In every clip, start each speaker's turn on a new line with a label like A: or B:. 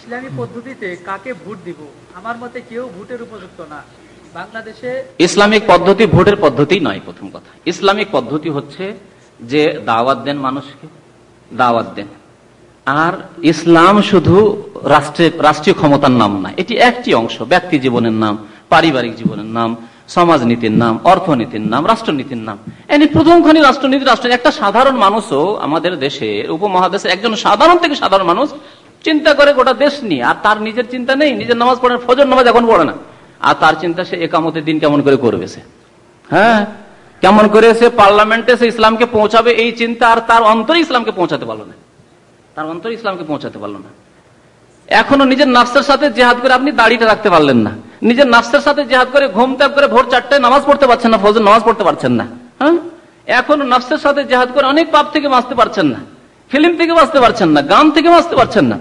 A: ইসলামী পদ্ধতিতে কাকে ভোট দিব? আমার মতে কেউ ভোটের উপযুক্ত না। বাংলাদেশে
B: ইসলামিক পদ্ধতি ভোটের পদ্ধতি নয় প্রথম কথা। ইসলামিক পদ্ধতি হচ্ছে যে দাওয়াত দেন মানুষকে দাওয়াত দেন। আর ইসলাম শুধু রাষ্ট্রের রাষ্ট্রীয় ক্ষমতার নাম না এটি একটি অংশ ব্যক্তি জীবনের নাম পারিবারিক জীবনের নাম সমাজনীতির নাম অর্থনীতির নাম রাষ্ট্রনীতির নাম। এনে প্রথমখানি রাষ্ট্রনীতি রাষ্ট্র একটা সাধারণ মানুষও আমাদের দেশের উপমহাদেশে একজন সাধারণ থেকে সাধারণ মানুষ চিন্তা করে গোটা দেশ নিয়ে, আর তার নিজের চিন্তা নেই, নিজের নামাজ পড়ে, ফজর নামাজ এখন পড়ে না। আর তার চিন্তা সে একামতের দিন কেমন করে করবে সে? হ্যাঁ? কেমন করে সে পার্লামেন্টে সে ইসলামকে পৌঁছাবে এই চিন্তা, আর তার অন্তরে ইসলামকে পৌঁছাতে পারল না। তার অন্তরে ইসলামকে পৌঁছাতে পারল না। এখনও নিজের নাফসের সাথে জেহাদ করে আপনি দাড়িটা রাখতে পারলেন না। নিজের নাফসের সাথে জেহাদ করে ঘুম ত্যাগ করে ভোর চারটায় নামাজ পড়তে পারছেন না, ফজর নামাজ পড়তে পারছেন না। হ্যাঁ? এখনও নাফসের সাথে জেহাদ করে অনেক পাপ থেকে বাঁচতে পারছেন না। ফিল্ম থেকে বাঁচতে পারছেন না, গান থেকে বাঁচতে পারছেন না।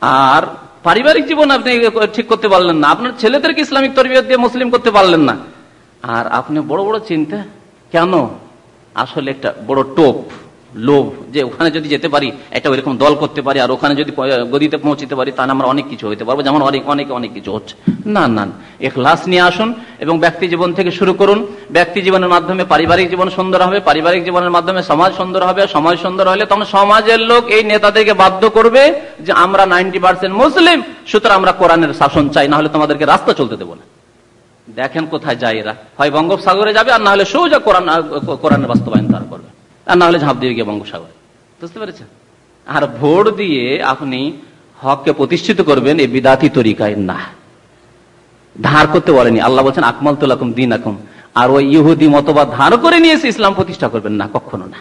B: আর পারিবারিক জীবন আপনি ঠিক করতে পারলেন না। আপনার ছেলেদেরকে ইসলামিক তরবিয়ত দিয়ে মুসলিম করতে পারলেন না। আর আপনি বড় বড় চিন্তা, কেন? আসলে একটা বড় টোপ। লোভ, যে ওখানে যদি যেতে পারি, একটা ওইরকম দল করতে পারি, আর ওখানে যদি গদিতে পৌঁছতে পারি, তাহলে আমরা অনেক কিছু হইতে পারব। যেমন অনেক অনেক অনেক কিছু হচ্ছে। না না এখলাস নিয়ে আসুন এবং ব্যক্তি জীবন থেকে শুরু করুন। ব্যক্তি জীবনের মাধ্যমে পারিবারিক জীবন সুন্দর হবে, পারিবারিক জীবনের মাধ্যমে সমাজ সুন্দর হবে সমাজ সুন্দর হলে তখন সমাজের লোক এই নেতাদেরকে বাধ্য করবে যে আমরা নাইনটি পার্সেন্ট মুসলিম, সুতরাং আমরা কোরআনের শাসন চাই, না হলে তোমাদেরকে রাস্তা চলতে দেবো না। দেখেন কোথায় যায় এরা। হয় বঙ্গোপসাগরে যাবে, আর না হলে সোজা কোরআন, কোরআনের বাস্তবায়ন তারা করবে। আর না হলে ঝাঁপ দিয়ে গিয়ে বঙ্গোসাগরে বুঝতে পেরেছেন? আর ভোট দিয়ে আপনি হককে প্রতিষ্ঠিত করবেন এই বিদাতি তরিকায় না। ধার করতে বলেনি। আল্লাহ বলছেন আকমাল তোলাকুম দিন আকুম আর ওই ইহুদি মতবাদ ধার করে নিয়েছে ইসলাম প্রতিষ্ঠা করবেন না, কখনো না।